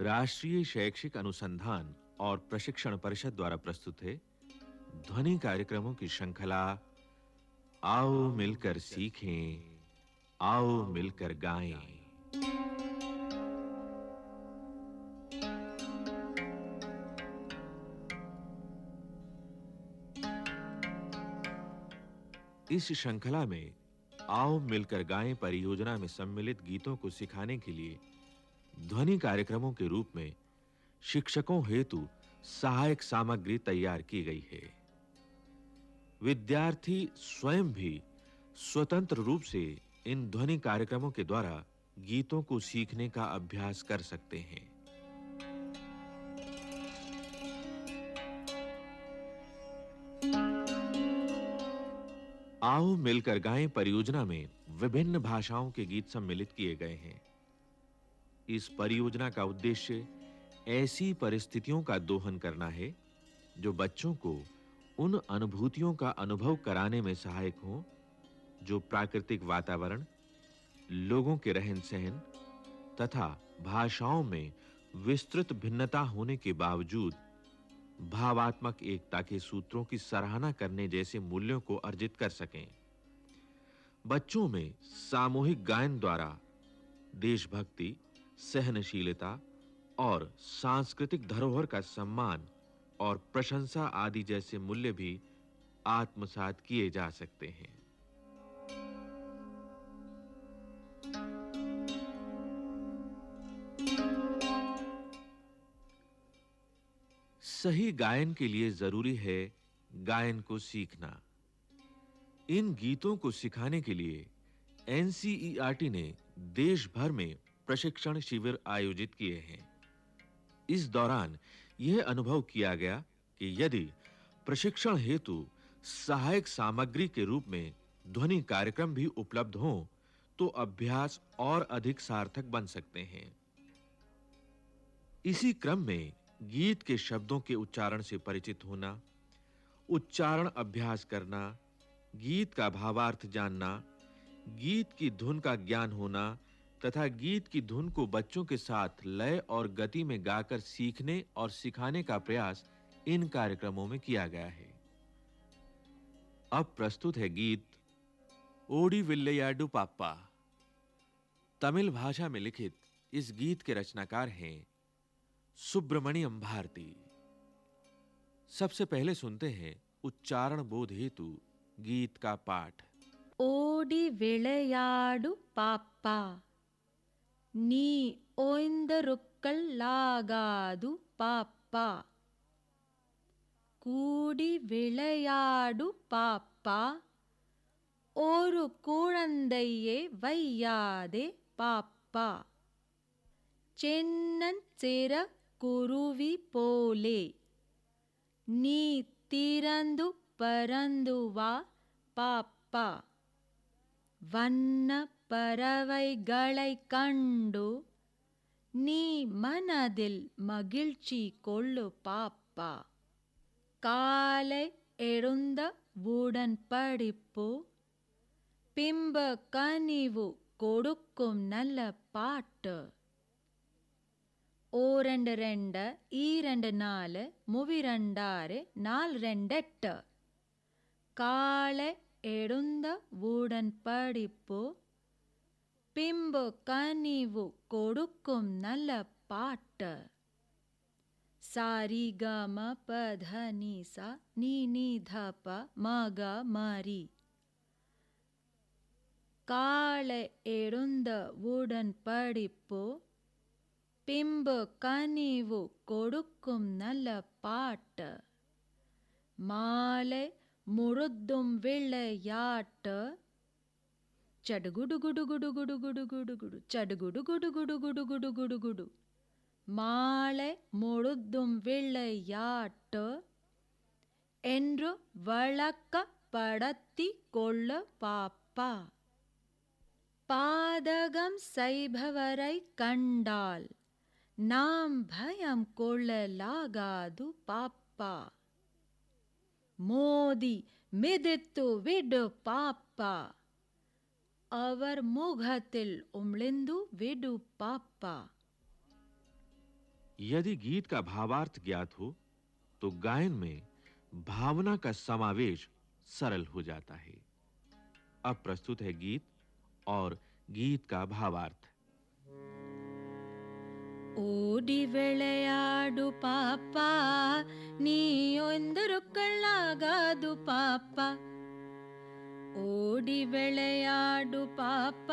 राष्ट्रीय शैक्षिक अनुसंधान और प्रशिक्षण परिषद द्वारा प्रस्तुत है। ध्वनि कार्यक्रमों की श्रृंखला, आओ मिलकर सीखें, आओ मिलकर गाएँ। इस श्रृंखला में आओ मिलकर गाएँ परियोजना में सम्मिलित गीतों को सिखाने के लिए ध्वनि कार्यक्रमों के रूप में शिक्षकों हेतु सहायक सामग्री तैयार की गई है। विद्यार्थी स्वयं भी स्वतंत्र रूप से इन ध्वनि कार्यक्रमों के द्वारा गीतों को सीखने का अभ्यास कर सकते हैं। आओ मिलकर गाएँ परियोजना में विभिन्न भाषाओं के गीत सम्मिलित किए गए हैं। इस परियोजना का उद्देश्य ऐसी परिस्थितियों का दोहन करना है, जो बच्चों को उन अनुभूतियों का अनुभव कराने में सहायक हों, जो प्राकृतिक वातावरण, लोगों के रहन-सहन तथा भाषाओं में विस्तृत भिन्नता होने के बावजूद भावात्मक एकता के सूत्रों की सराहना करने जैसे मूल्यों को अर्जित कर सकें। बच्चों में सामूहिक गायन द्वारा देशभक्ति सहनशीलता और सांस्कृतिक धरोहर का सम्मान और प्रशंसा आदि जैसे मूल्य भी आत्मसात किए जा सकते हैं। सही गायन के लिए ज़रूरी है गायन को सीखना। इन गीतों को सिखाने के लिए एनसीईआरटी ने देश भर में प्रशिक्षण शिविर आयोजित किए हैं। इस दौरान यह अनुभव किया गया कि यदि प्रशिक्षण हेतु सहायक सामग्री के रूप में ध्वनि कार्यक्रम भी उपलब्ध हों तो अभ्यास और अधिक सार्थक बन सकते हैं। इसी क्रम में गीत के शब्दों के उच्चारण से परिचित होना, उच्चारण अभ्यास करना, गीत का भावार्थ जानना, गीत की धुन का ज्ञान होना तथा गीत की धुन को बच्चों के साथ लय और गति में गाकर सीखने और सिखाने का प्रयास इन कार्यक्रमों में किया गया है। अब प्रस्तुत है गीत, ओडी विल्लेयाडु पापा तमिल भाषा में लिखित इस गीत के रचनाकार हैं सुब्रमण्यम भारती। सबसे पहले सुनते हैं उच्चारण बोध हेतु गीत का पाठ। ओडी विल्लेयाडु पापा ನೀ ಓಯ್ದರುಕ್ಕಲ್ಲಾಗಾದು ಪಾಪ ಕೂಡಿ ವಿಳೆಯಾಡು ಪಾಪ ಓರು ಕೂಳಂದಯ್ಯೆ ವೈಯಾದೆ ಪಾಪ ಚೆನ್ನನ್ ಸೇರ ಕುರುವಿ ಪೋಲೆ ನೀ ತಿರಂದು ಪರಂದುವ ಪಾಪ ವನ್ನ பறவைகளை கண்டு நீ மனதில் மகிழ்ச்சி கொள்ளு பாப்பா. காலை எழுந்த உடன் படிப்பு பிம்ப கனிவு கொடுக்கும் நல்ல பாட்டு. ஓ ரெண்டு ரெண்டு ஈ ரெண்டு நாலு முவி ரெண்டாறு நாலு ரெண்டெட்டு காலை எழுந்த உடன் படிப்பு பிம்பு கனிவு கொடுக்கும் நல்ல பாட்டு சாரி கம பத நீசா நீ நீ தப மக மரி காலை எழுந்த உடன் படிப்பு பிம்பு கனிவு கொடுக்கும் நல்ல பாட்டு மாலை முழுதும் விளையாட்டு சடுகுடு குடு குடு குடு குடு குடு குடு சடுகுடு குடு குடு குடு குடு குடு குடு மாலை முழுதும் விளையாட்டு என்று வழக்கப்படுத்தி கொள்ள பாப்பா பாதகம் செய்பவரை கண்டால் நாம் பயம் கொள்ளலாகாது பாப்பா மோதி மிதித்து விடு பாப்பா அவர் முகத்தில் உமிழ்ந்து விடு பாப்பா यदि गीत का भावार्थ ज्ञात हो तो गायन में भावना का समावेश सरल हो जाता है अब प्रस्तुत है गीत और गीत का भावार्थ ಓಡಿ ಬೆಳೆಯಾಡು ಪಾಪ ನೀಯೊಂದು ರುಕ್ಕಳ್ಳಾಗದು ಪಾಪ ഓടി വെളയാടു പാപ്പ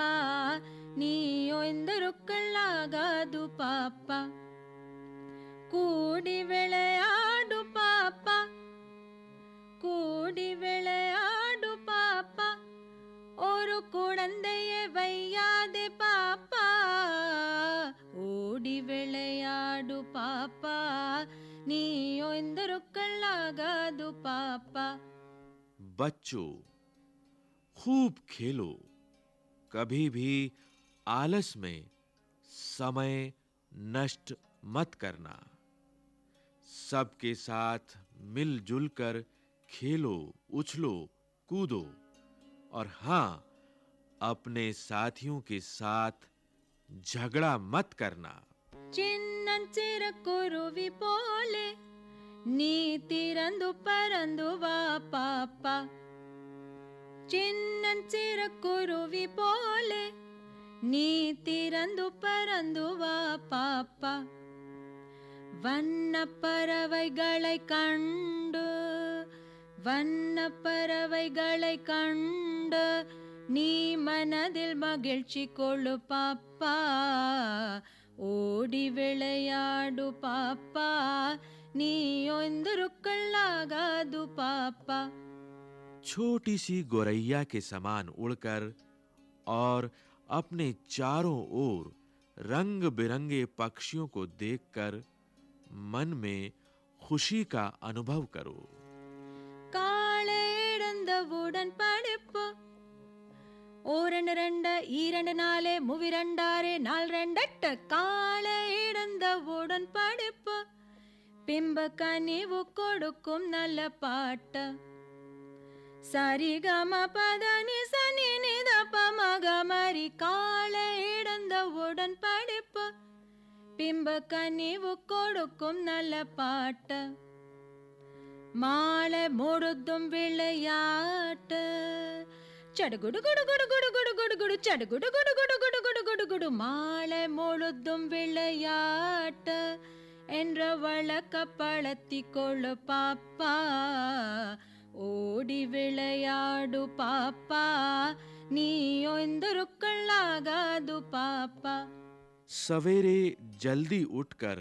നീയൊന്തൊരു കള്ളാകാതു പാപ്പ കൂടി വെളയാടു പാപ്പ കൂടി വെളയാടു പാപ്പ ഒരു കുടന്തയെ വയ്യാതെ പാപ്പ ഓടി വെളയാടു പാപ്പ നീയൊന്തൊരു കള്ളാകാതു പാപ്പ ബച്ചു खूब खेलो कभी भी आलस में समय नष्ट मत करना सबके साथ मिलजुल कर खेलो उछलो कूदो और हां अपने साथियों के साथ झगड़ा मत करना ಚಿನ್ನಂಚಿರ ಕುರುವಿ ಪೋಲೆ ನೀ ತಿರಂದು ಪರಂದು ವಾ ಪಾಪ சின்னஞ்சிறக்குருவி போலே நீ திறந்து பறந்து வா பாப்பா. வண்ண பறவைகளை கண்டு வண்ண பறவைகளை கண்டு நீ மனதில் மகிழ்ச்சி கொள்ளு பாப்பா. ஓடி விளையாடு பாப்பா நீ ஒந்தருக்கள்ளாகாது பாப்பா. छोटी सी गोरैया के समान उड़कर और अपने चारों ओर रंग-बिरंगे पक्षियों को देखकर मन में खुशी का अनुभव करो காலை இழந்தவுடன் படிப்பு ஓரண்டு ரெண்டு ஈரண்டு நாலு மூவி ரெண்டாறு நாலு ரெண்டெட்டு காலை இழந்தவுடன் படிப்பு பிம்ப கனிவு கொடுக்கும் நல்ல பாட்டு சரிகம பதனி சனி நிதப்ப மகமரி காலை உடன் படிப்பு பிம்ப கனிவு கொடுக்கும் நல்ல பாட்டு. மாலை முழுதும் விளையாட்டு. சடுகுடு குடு குடு குடு குடு குடு குடு சடுகுடு குடு குடு குடு குடு குடு குடு மாலை முழுதும் விளையாட்டு. என்ற வழக்க பழத்தி கொள்ளு பாப்பா. ഓടി വിളയാടു പാപ്പ നീയൊന്തൊരു കള്ളാകാതു പാപ്പ. सवेरे जल्दी उठकर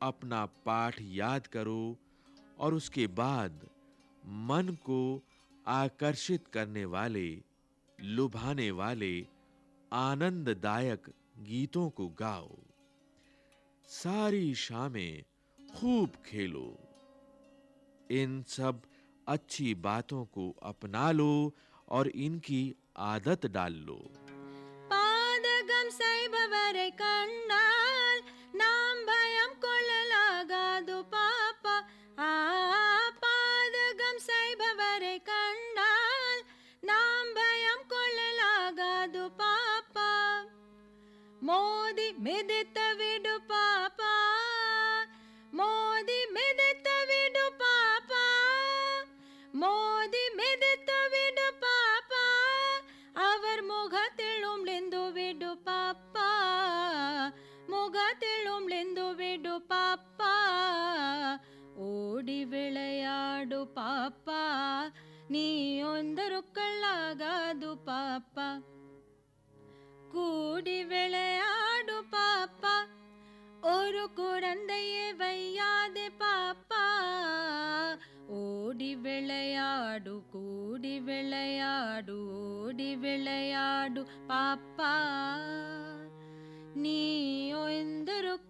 अपना पाठ याद करो और उसके बाद मन को आकर्षित करने वाले लुभाने वाले आनंददायक गीतों को गाओ सारी शामें खूब खेलो इन सब अच्छी बातों को अपना लो और इनकी आदत डाल लो पादगम सैभवर कंडाल नाम भयम कुल लागा दो पापा आ पादगम सैभवर कंडाल नाम भयम कुल लागा दो पापा मोदी मिदित विडु पापा ಬಿಡು ಪಾಪ. ಮೊಗ ತೆಳುಂಳೆಂದು ಬಿಡು ಪಾಪ. ಓಡಿ ಬೆಳೆಯಾಡು ಪಾಪ. ನೀಯೊಂದರು ಕಳ್ಳಾಗದು ಪಾಪ. ಕೂಡಿ ಬೆಳೆಯಾಡು ಪಾಪ. ஒரு குர விளையாடு பாப்பா நீ ஒந்தருக்கள்ளாகாது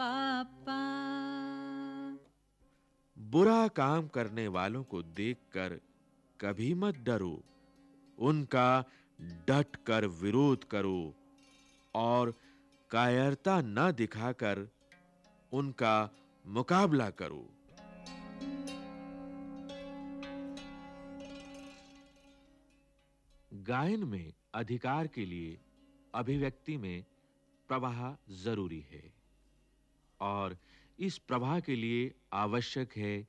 பாப்பா बुरा काम करने वालों को देखकर कभी मत डरो उनका डट कर विरोध करो और कायरता न दिखाकर उनका मुकाबला करो गायन में, अधिकार के लिए, अभिव्यक्ति में प्रवाह ज़रूरी है। और इस प्रवाह के लिए आवश्यक है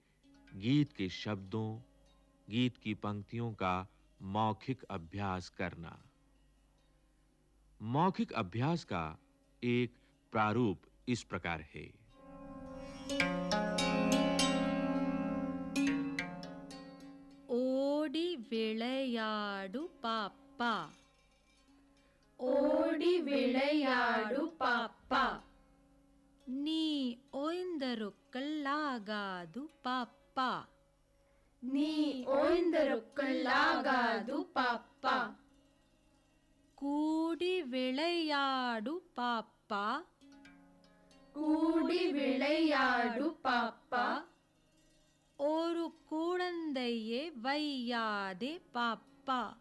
गीत के शब्दों, गीत की पंक्तियों का मौखिक अभ्यास करना। मौखिक अभ्यास का एक प्रारूप इस प्रकार है। விளையாடு பாப்பா ஓடி விளையாடு பாப்பா நீ ஓய்ந்தருக்கல்லாகாது பாப்பா நீ ஓய்ந்தருக்கல்லாகாது பாப்பா கூடி விளையாடு பாப்பா கூடி விளையாடு பாப்பா ஒரு குழந்தையை வையாதே பாப்பா.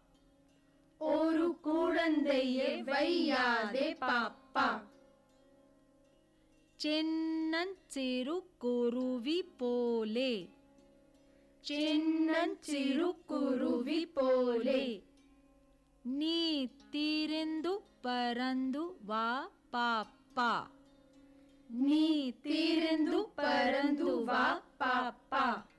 ஒரு குழந்தையை வையாதே பாப்பா. சின்னஞ்சிறு குருவி போலே. சின்னஞ்சிறு குருவி போலே. நீ திரிந்து பறந்து வா பாப்பா. நீ திரிந்து பறந்து வா பாப்பா.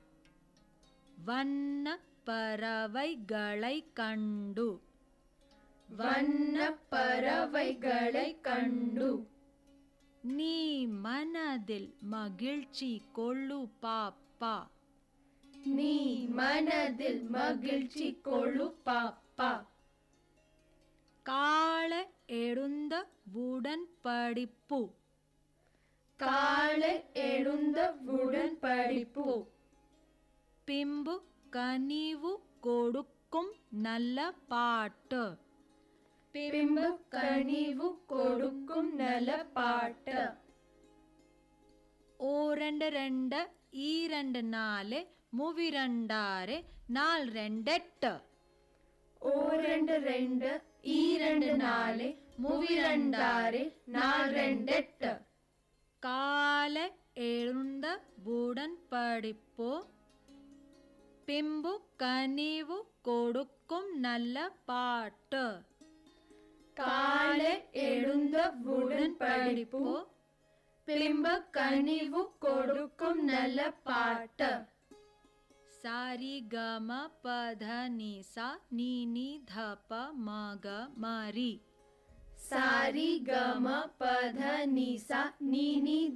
வண்ண பறவைகளை கண்டு. வண்ண பறவைகளை கண்டு. நீ மனதில் மகிழ்ச்சி கொள்ளு பாப்பா. நீ மனதில் மகிழ்ச்சி கொள்ளு பாப்பா. கால எழுந்த உடன் படிப்பு. காலை எழுந்த உடன் படிப்பு. பிம்பு கனிவு கொடுக்கும் நல்ல பாட்டு. பிம்பு கனிவு கொடுக்கும் நல்ல பாட்டு. ஓ ரெண்டு ரெண்டு ஈ ரெண்டு நாலு மூவி ரெண்டாறு நாலு ரெண்டெட்டு ஓ ரெண்டு ரெண்டு ஈ ரெண்டு நாலு மூவி ரெண்டாறு நாலு ரெண்டெட்டு காலை எழுந்த உடன் படிப்போம். பிம்பு கனிவு கொடுக்கும் நல்ல பாட்டு. காலை எழுந்தவுடன் படிப்பு. பிம்பு கனிவு கொடுக்கும் நல்ல பாட்டு. சாரி கம பத நிசா நீ நீ தப மக மாரி சாரி கம பத நிசா நீ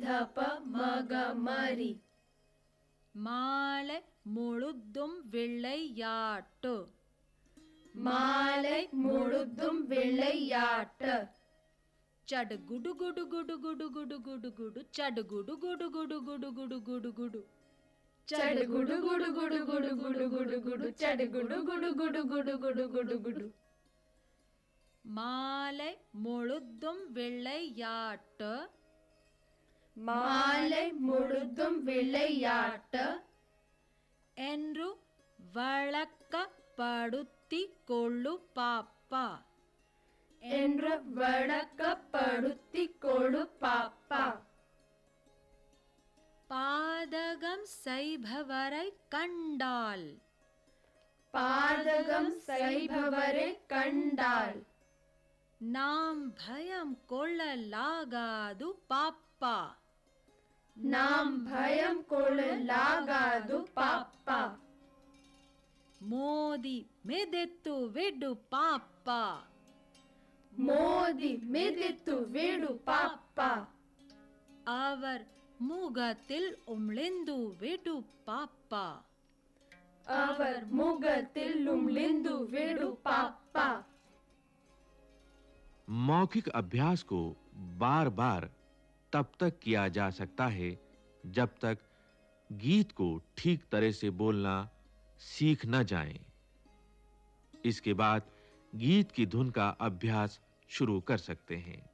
தப மக மாரி மாலை முழுதும் விளையாட்டு மாலை முழுதும் விளையாட்டு சடு குடு குடு குடு குடு குடு குடு குடு சடு குடு குடு குடு குடு குடு குடு குடு சடு குடு குடு குடு குடு குடு குடு குடு சடு குடு குடு குடு குடு குடு குடு குடு மாலை முழுதும் விளையாட்டு மாலை முழுதும் விளையாட்டு ಎಂದು வழக்கப்படுத்திக்கொள்ளு பாப்பா என்று வழக்கப்படுத்திக்கொள்ளு பாப்பா பாதகம் செய்பவரை கண்டால். பாதகம் செய்பவரை கண்டால். நாம் பயம் கொள்ளலாகாது பாப்பா. नाम भयम कोळ लागादु पापा मोदी मेदेतु वेडु पापा मोदी मेदेतु वेडु पापा आवर मुगतिल उमलेंदु वेडु पापा आवर मुगतिल उमलेंदु वेडु पापा मौखिक अभ्यास को बार-बार तब तक किया जा सकता है जब तक गीत को ठीक तरह से बोलना सीख न जाएँ। इसके बाद गीत की धुन का अभ्यास शुरू कर सकते हैं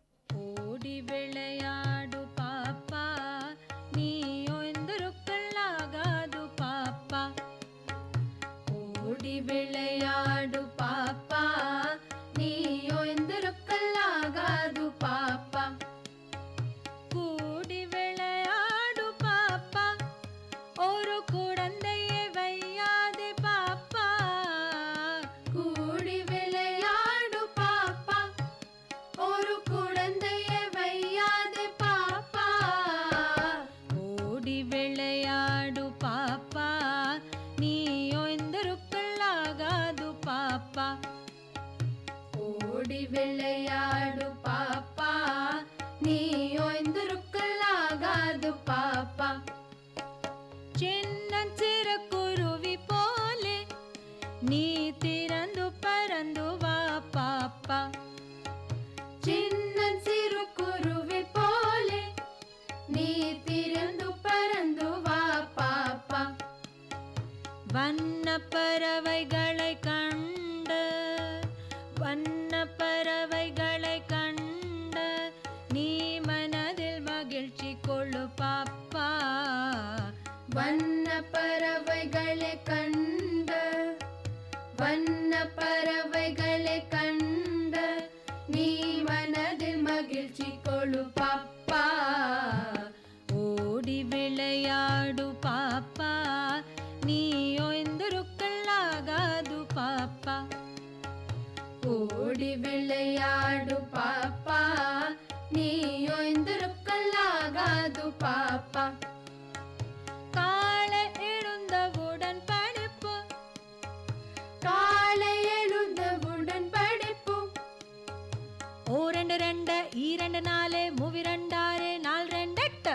வண்ணப்பறவைகளை கண்டு வண்ண கண்டு நீ மனதில் மகிழ்ச்சி கொள்ளு பாப்பா. வண்ணப்பறவைகளை கண்ட வண்ண கண்ட நீ மனதில் மகிழ்ச்சி கொழு பாப்பா. ஓடி விளையாடு பாப்பா. ஓடி விளையாடு பாப்பா. நீ ஓய்ந்திருக்கலாகாது பாப்பா. காலை எழுந்தவுடன் படிப்பு. காலை எழுந்தவுடன் படிப்பு. ஓரண்டு ரெண்டு ஈரண்டு நாலு மூவிரண்டாறு நாலு ரெண்டு எட்டு.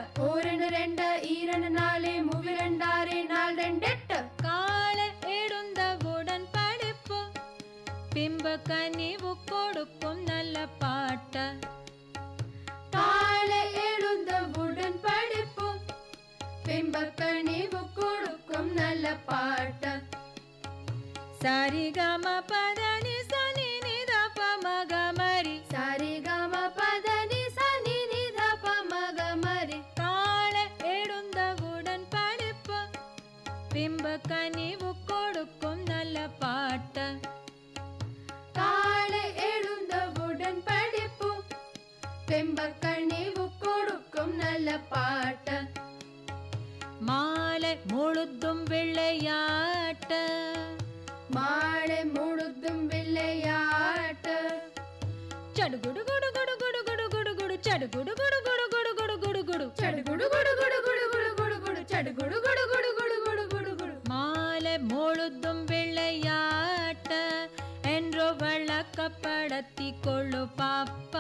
பிம்ப கனிவு கொடுக்கும் நல்ல பாட்ட காலை எழுந்தவுடன் படிப்பு பிம்ப கனிவு கொடுக்கும் நல்ல பாட்டு சரிகம பதனி சனி நித பமகமரி சரிகம பதனி சனி நித பமக மரி காலை பிம்ப கனிவு கொடுக்கும் நல்ல பாட்டு மாலை முழுதும் விளையாட்ட மாலை முழுதும் விளையாட்டு சடுகுடு குடு குடு குடு குடு குடு குடு சடுகுடு குடு குடு குடு குடு குடு குடு சடுகுடு குடு குடு குடு குடு குடு குடு சடுகுடு குடு ಅಳತಿಕೊಳ್ಳು ಪಾಪ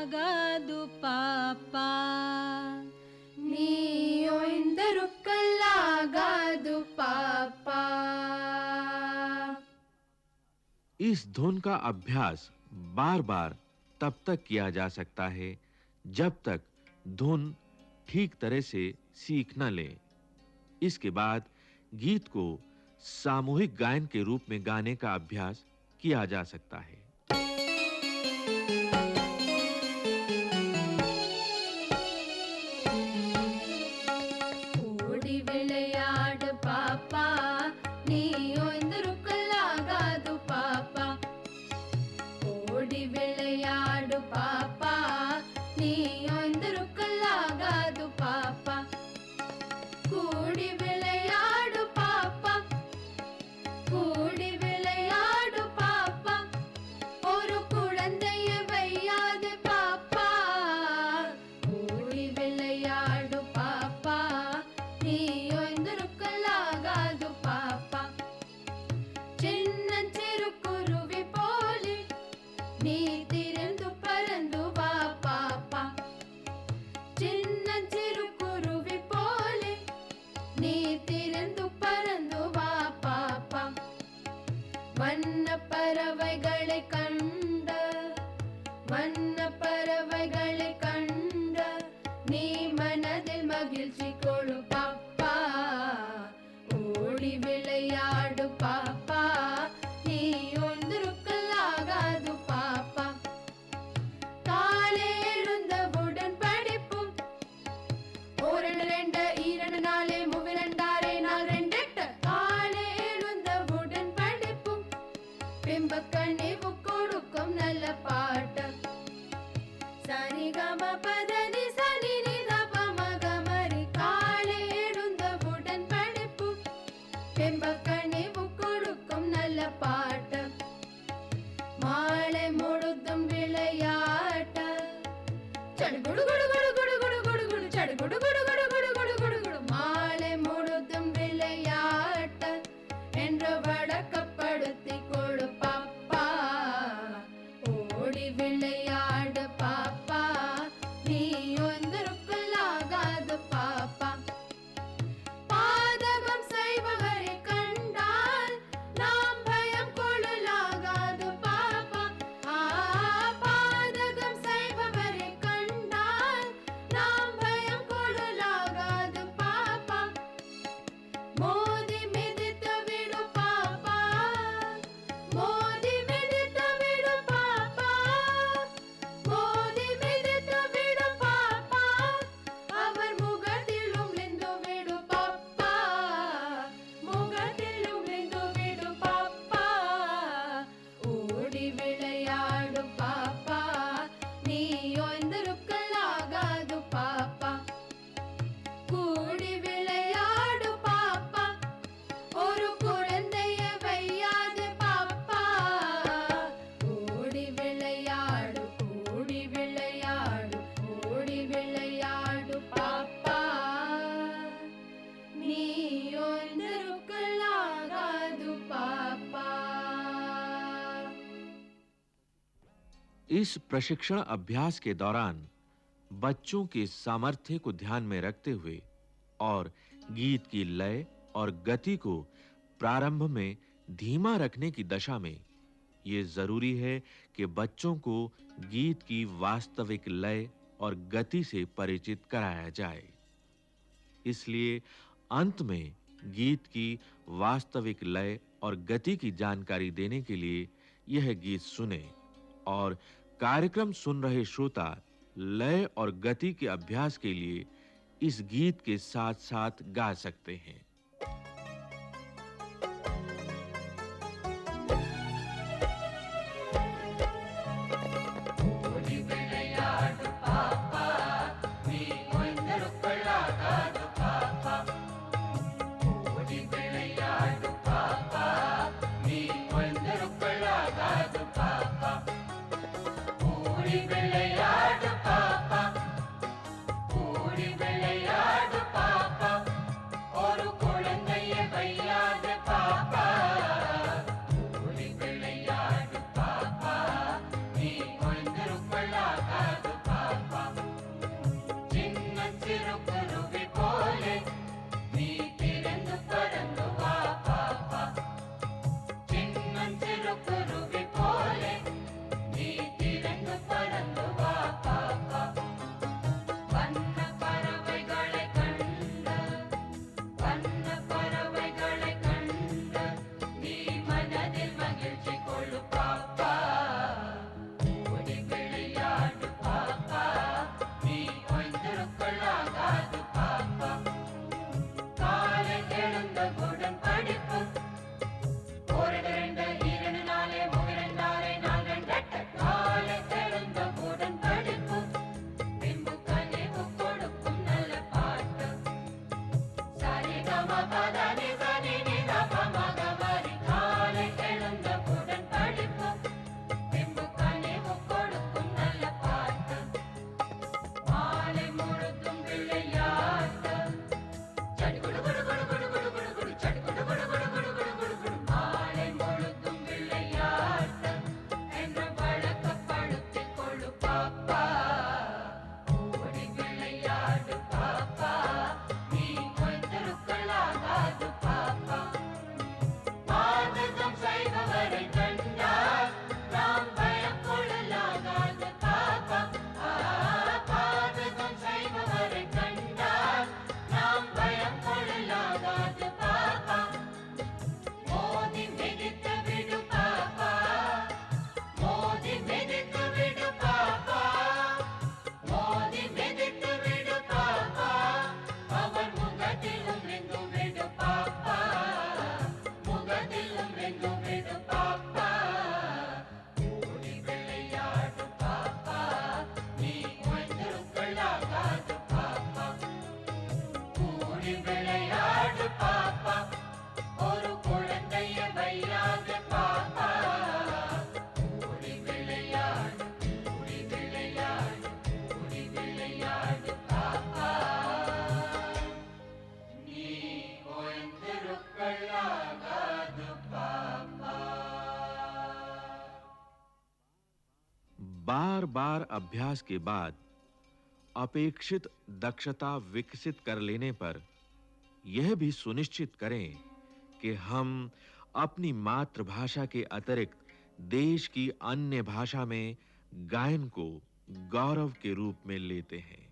ಆಗದು ಪಾಪ ಪಾಪ इस धुन का अभ्यास बार-बार तब तक किया जा सकता है जब तक धुन ठीक तरह से सीख न लें। इसके बाद गीत को सामूहिक गायन के रूप में गाने का अभ्यास किया जा सकता है। इस प्रशिक्षण अभ्यास के दौरान बच्चों के सामर्थ्य को ध्यान में रखते हुए और गीत की लय और गति को प्रारंभ में धीमा रखने की दशा में ये ज़रूरी है कि बच्चों को गीत की वास्तविक लय और गति से परिचित कराया जाए। इसलिए अंत में गीत की वास्तविक लय और गति की जानकारी देने के लिए यह गीत सुने और कार्यक्रम सुन रहे श्रोता लय और गति के अभ्यास के लिए इस गीत के साथ-साथ गा सकते हैं। பணி பிள்ளை बार अभ्यास के बाद अपेक्षित दक्षता विकसित कर लेने पर यह भी सुनिश्चित करें कि हम अपनी मातृभाषा के अतिरिक्त देश की अन्य भाषा में गायन को गौरव के रूप में लेते हैं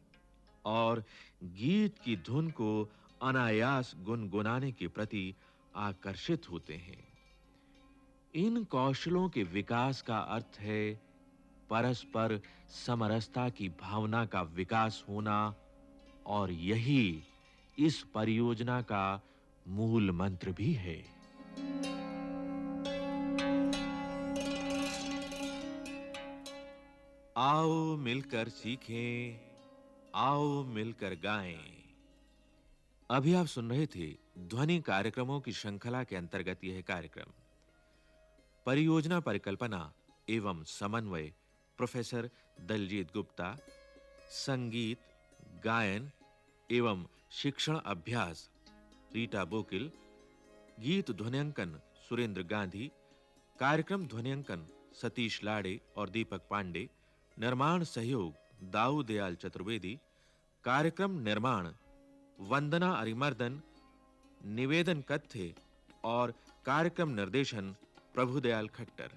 और गीत की धुन को अनायास गुनगुनाने के प्रति आकर्षित होते हैं। इन कौशलों के विकास का अर्थ है परस्पर समरसता की भावना का विकास होना और यही इस परियोजना का मूल मंत्र भी है। आओ मिलकर सीखें, आओ मिलकर गाएँ। अभी आप सुन रहे थे ध्वनि कार्यक्रमों की श्रृंखला के अंतर्गत यह कार्यक्रम। परियोजना परिकल्पना एवं समन्वय प्रोफेसर दलजीत गुप्ता, संगीत, गायन एवं शिक्षण अभ्यास, रीटा बोकिल, गीत ध्वनियांकन सुरेंद्र गांधी, कार्यक्रम ध्वनियांकन सतीश लाड़े और दीपक पांडे, निर्माण सहयोग दाऊ दयाल चतुर्वेदी, कार्यक्रम निर्माण वंदना अरिमर्दन, निवेदन कथ्य और कार्यक्रम निर्देशन प्रभुदयाल खट्टर।